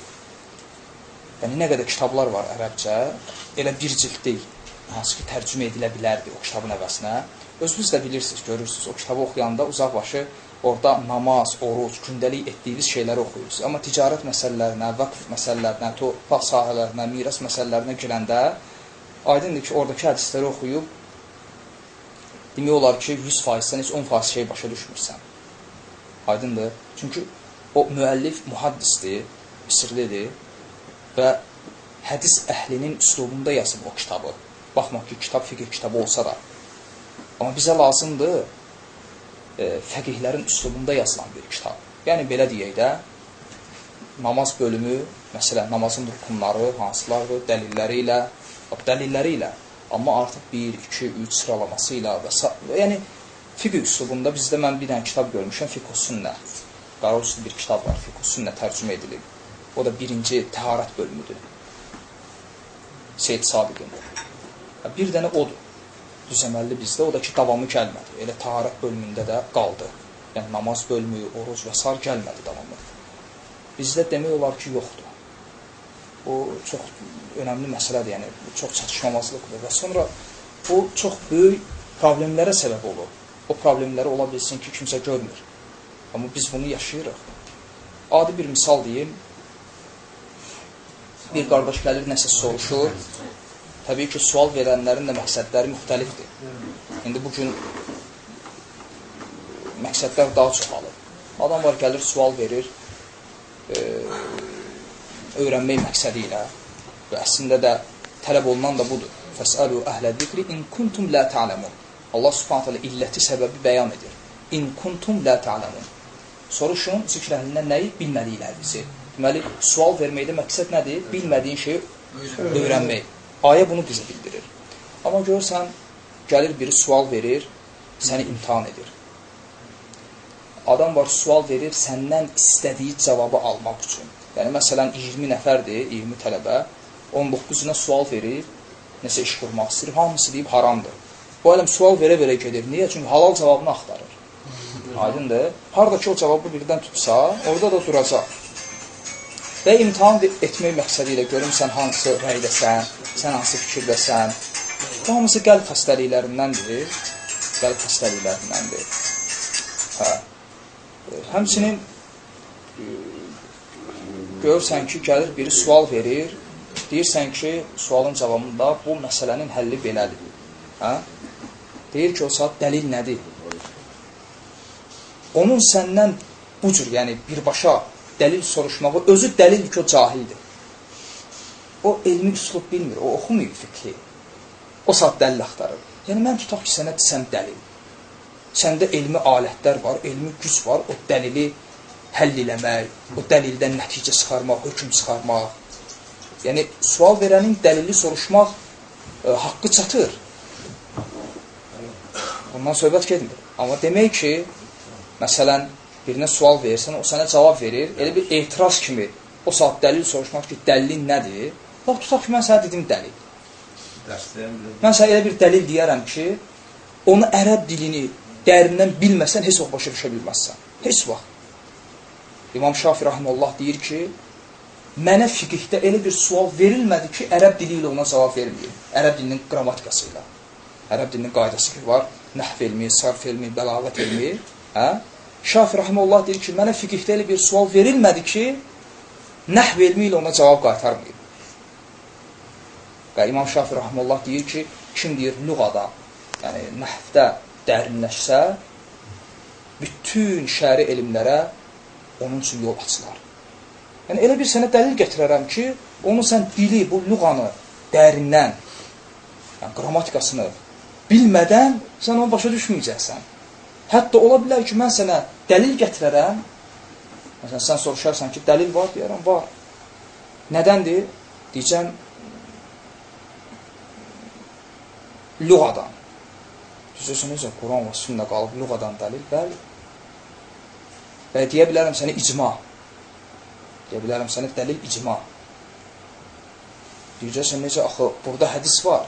Yəni nə qədər kitablar var ərəbcə, elə bir cild deyil. Hansı ki tərcümə edilə bilərdi o kitabın əvəzinə. Özünüz də bilirsiniz, görürsünüz. O kitabı oxuyanda uzaqbaşı orada namaz, oruc, gündəlik etdiyiniz şeyləri oxuyursunuz. Amma ticarət məsələlərinə, vaqf məsələlərinə, torpaq sahələrinə, miras məsələlərinə girəndə aydındır ki, oradakı hədisləri oxuyub demək olar ki, 100%-dən heç 10% şey başa düşmürsən. Aydındır? Çünki o müəllif muhaddisdir, Misirlidir və hədis əhlinin üslubunda yazıb o kitabı. Baxmaq ki, kitab fiqh kitabı olsa da. Amma bizə lazımdır e, fəqihlərin üslubunda yazılan bir kitab. Yəni belə deyək də, namaz bölümü, məsələn, namazın rükunları hansılardır, dəlilləri ilə, dəlilləri ilə, amma artıq 1, 2, 3 sıralaması ilə və yəni fiqh üslubunda bizdə mən bir dənə kitab görmüşəm, Fiqh Sünnə. Qara üslub bir kitab var, Fiqh Sünnə tərcümə edilib. O da birinci təharət bölümüdür. Seyyid Sabiqin. Bir dənə odur. Düzəməlli bizdə, o da ki, davamı gəlmədi. Elə taharət bölümündə də qaldı. Yəni, namaz bölümü, oruc və sar gəlmədi davamı. Bizdə demək olar ki, yoxdur. O çox önəmli məsələdir, yəni çox çatışmamazlıqdır və sonra bu çox böyük problemlərə səbəb olur. O problemləri ola bilsin ki, kimsə görmür. Amma biz bunu yaşayırıq. Adi bir misal deyim. Bir qardaş gəlir, nəsə soruşur. Təbii ki, sual verənlərin də məqsədləri müxtəlifdir. İndi bu gün məqsədlər daha çoxalır. Adam var, gəlir, sual verir, e, öyrənmək məqsədi ilə və əslində də tələb olunan da budur. Fəsəlu əhlə zikri in kuntum la ta'lamun. Allah Subhanahu taala illəti səbəbi bəyan edir. İn kuntum la ta'lamun. Soruşun zikr əhlindən nəyi bilmədiklərinizi. Deməli, sual verməkdə məqsəd nədir? Bilmədiyin şeyi öyrənmək. Ayə bunu bizə bildirir. Amma görürsən, gəlir biri sual verir, səni imtihan edir. Adam var, sual verir səndən istədiyi cavabı almaq üçün. Yəni, məsələn, 20 nəfərdir, 20 tələbə, 19-una sual verir, nəsə iş qurmaq istəyir, hamısı deyib haramdır. Bu aləm sual verə-verə gedir. Niyə? Çünki halal cavabını axtarır. Aydındır. Haradakı o cavabı birdən tutsa, orada da duracaq. Və imtihan etmək məqsədi ilə görüm sən hansı rəydəsən, sən hansı fikirdəsən. Bu hamısı qəlb xəstəliklərindəndir. Qəlb xəstəliklərindəndir. Hə. Həmçinin e, görürsən ki, gəlir biri sual verir, deyirsən ki, sualın cavabında bu məsələnin həlli belədir. Hə? Deyir ki, o saat dəlil nədir? Onun səndən bu cür, yəni birbaşa dəlil soruşmağı, özü dəlildir ki, o cahildir. O elmi üslub bilmir, o oxumayıb fikri. O saat dəlil axtarır. Yəni, mən tutaq ki, sənə desəm dəlil. Səndə elmi alətlər var, elmi güc var, o dəlili həll eləmək, o dəlildən nəticə çıxarmaq, hökm çıxarmaq. Yəni, sual verənin dəlili soruşmaq e, haqqı çatır. Bundan söhbət getmir. Amma demək ki, məsələn, birinə sual verirsən, o sənə cavab verir, elə bir etiraz kimi o saat dəlil soruşmaq ki, dəlilin nədir? Bax, tutaq ki, mən sənə dedim dəlil. Mən sənə elə bir dəlil deyərəm ki, onu ərəb dilini dərindən bilməsən, heç vaxt başa düşə bilməzsən. Heç vaxt. İmam Şafi Rahimullah deyir ki, mənə fiqhdə elə bir sual verilmədi ki, ərəb dili ilə ona cavab verməyim. Ərəb dilinin qrammatikası ilə. Ərəb dilinin qaydası ki, var. Nəhv elmi, sarf elmi, bəlavət elmi. Hə? Şafi Rahimullah deyir ki, mənə fiqhdə elə bir sual verilmədi ki, nəhv elmi ilə ona cavab qaytarmayım. Və İmam Şafi Rahimullah deyir ki, kim deyir lüğada, yəni nəhvdə dərinləşsə, bütün şəri elmlərə onun üçün yol açılar. Yəni, elə bir sənə dəlil gətirərəm ki, onu sən dili, bu lüğanı dərindən, yəni qrammatikasını bilmədən sən onu başa düşməyəcəksən. Hətta ola bilər ki, mən sənə dəlil gətirərəm, məsələn, sən soruşarsan ki, dəlil var, deyərəm, var. Nədəndir? Deyəcəm, lüğadan. Düzəsən, necə Quran və sünnə qalıb lüğadan dəlil? Bəli. Və deyə bilərəm sənə icma. Deyə bilərəm sənə dəlil icma. Deyəcəksən, necə, axı, burada hədis var.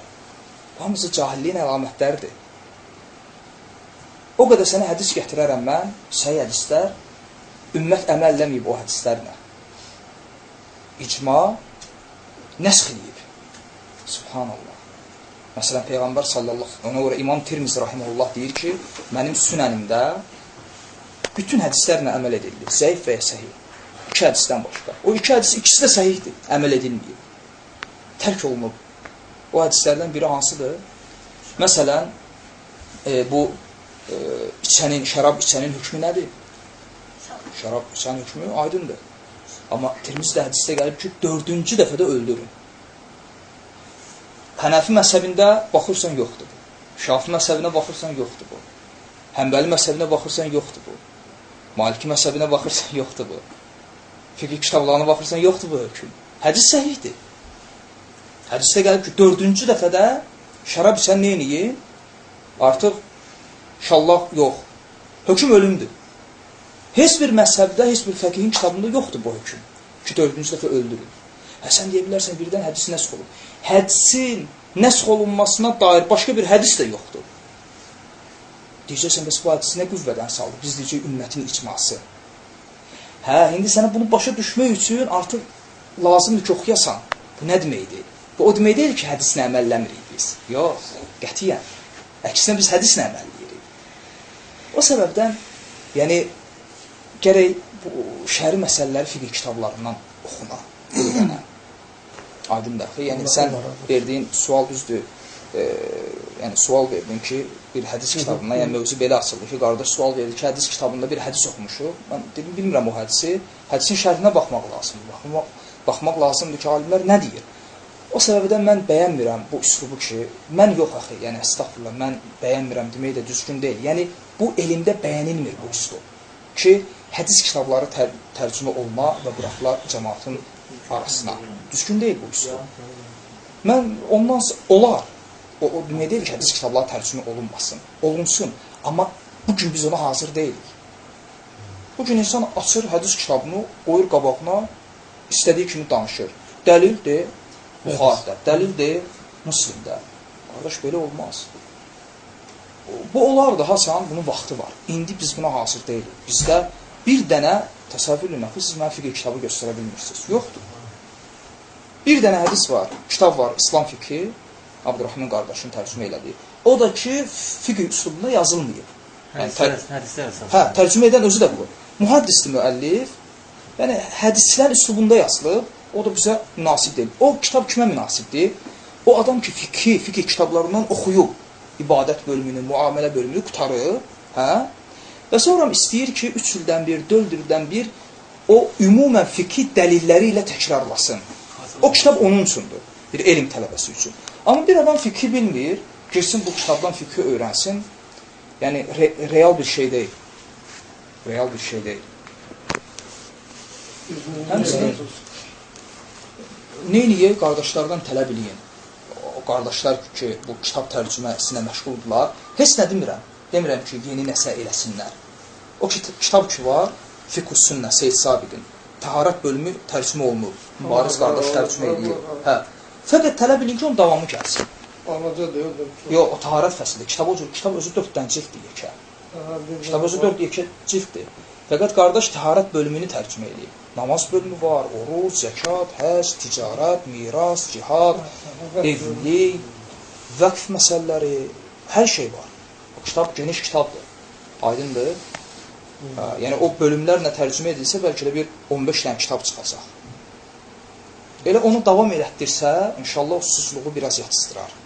Hamısı cahilliyin əlamətləridir. O qədər sənə hədis gətirərəm mən, səhi hədislər, ümmət əməl eləməyib o hədislərlə. İcma nəsx eləyib. Subhanallah. Məsələn, Peyğəmbər sallallahu ona görə İmam Tirmiz rahimehullah deyir ki, mənim sünənimdə bütün hədislərlə əməl edilir. Zəif və ya səhih. İki hədisdən başqa. O iki hədis ikisi də səhihdir, əməl edilməyib. Tərk olunub. O hədislərdən biri hansıdır? Məsələn, e, bu e, içənin, şərab içənin hökmü nədir? Şərab içənin hökmü aydındır. Amma Tirmizdə hədisdə gəlib ki, dördüncü dəfədə öldürün. Hənəfi məzhəbində baxırsan yoxdur bu. Şafi məzhəbinə baxırsan yoxdur bu. Həmbəli məzhəbinə baxırsan yoxdur bu. Maliki məzhəbinə baxırsan yoxdur bu. Fiqh kitablarına baxırsan yoxdur bu hökm. Hədis səhihdir. Hədisdə gəlib ki, dördüncü dəfədə şərab nə eləyin? Artıq şallah yox. Hökm ölümdür. Heç bir məzhəbdə, heç bir fəqihin kitabında yoxdur bu hökm. Ki, dördüncü dəfə öldürün. Hə, sən deyə bilərsən, birdən hədis nəsx olub. Hədisin nəsx olunmasına dair başqa bir hədis də yoxdur. Deyəcəksən, bəs bu hədisi nə qüvvədən saldı? Biz deyəcək, ümmətin icması. Hə, indi sənə bunu başa düşmək üçün artıq lazımdır ki, oxuyasan. Bu nə deməkdir? Bu o demək deyil ki, hədislə əməlləmirik biz. Yox, qətiyyən. Əksinə biz hədislə əməlləyirik. O səbəbdən, yəni, gərək bu şəri məsələləri fiqh kitablarından oxuna. Aydın daxil. Yəni sən verdiyin sual düzdür. E, yəni sual verdin ki, bir hədis kitabından, yəni mövzu belə açıldı ki, qardaş sual verdi ki, hədis kitabında bir hədis oxumuşuq. Mən dedim, bilmirəm o hədisi. Hədisin şərhinə baxmaq lazımdır. Baxmaq, baxmaq lazımdır ki, alimlər nə deyir? O səbəbdən mən bəyənmirəm bu üslubu ki, mən yox axı, yəni əstəğfurullah, mən bəyənmirəm demək də düzgün deyil. Yəni bu elmdə bəyənilmir bu üslub ki, hədis kitabları tər tərcümə olma və buraxılar cəmaatın arasına. Düzgün deyil bu üsul. Mən ondan olar. O, o demək deyil ki, hədis kitabları tərcümə olunmasın. Olunsun. Amma bugün biz ona hazır deyilik. Bugün insan açır hədis kitabını, qoyur qabağına, istədiyi kimi danışır. Dəlil de Buxardə, dəlil de Müslimdə. Qardaş, belə olmaz. Bu olardı, Hasan, bunun vaxtı var. İndi biz buna hazır deyilik. Bizdə bir dənə təsəvvür eləmək ki, siz mənə fiqh kitabı göstərə bilmirsiniz. Yoxdur. Bir dənə hədis var, kitab var, İslam fiqhi, Abdurrahman qardaşın tərcümə elədiyi. O da ki, fiqh üslubunda yazılmayıb. Yəni, tər hədislər əsasında. Hə, tərcümə edən özü də bu. Muhaddisdir müəllif. Yəni hədislər üslubunda yazılıb. O da bizə münasib deyil. O kitab kimə münasibdir? O adam ki, fiqhi, fiqhi kitablarından oxuyub, ibadət bölümünü, muamilə bölümünü qutarıb, hə? Və sonra istəyir ki, 3 ildən bir, 4 ildən bir o ümumən fiqhi dəlilləri ilə təkrarlasın. O kitab onun üçündür, bir elm tələbəsi üçün. Amma bir adam fiqhi bilmir, girsin bu kitabdan fiqhi öyrənsin, yəni re real bir şey deyil. Real bir şey deyil. Həmçinin neyniyə qardaşlardan tələb eləyin. O qardaşlar ki, bu kitab tərcüməsinə məşğuldurlar, heç nə demirəm. Demirəm ki, yeni nəsə eləsinlər. O kit kitab ki var, Fiqh-us Sünnə Seyyid Sabiqin. Təharət bölümü tərcümə olunur. Mübariz qardaş tərcümə edir. Hə. Fəqət tələb eləyin ki, onun davamı gəlsin. Deyil. Yox, o taharət fəslidir. Kitab, o, kitab özü 4 dənə cilddir yekə. Kitab özü 4 yekə cilddir. Fəqət qardaş təharət bölümünü tərcümə eləyib. Namaz bölümü var, oruc, zəkat, həc, ticarət, miras, cihad, evlilik, vəqf məsələləri, hər şey var. O kitab geniş kitabdır. Aydındır? Yəni o bölümlərlə tərcümə edilsə bəlkə də bir 15 dənə kitab çıxacaq. Elə onu davam elətdirsə, inşallah susuzluğu biraz yatıstırar.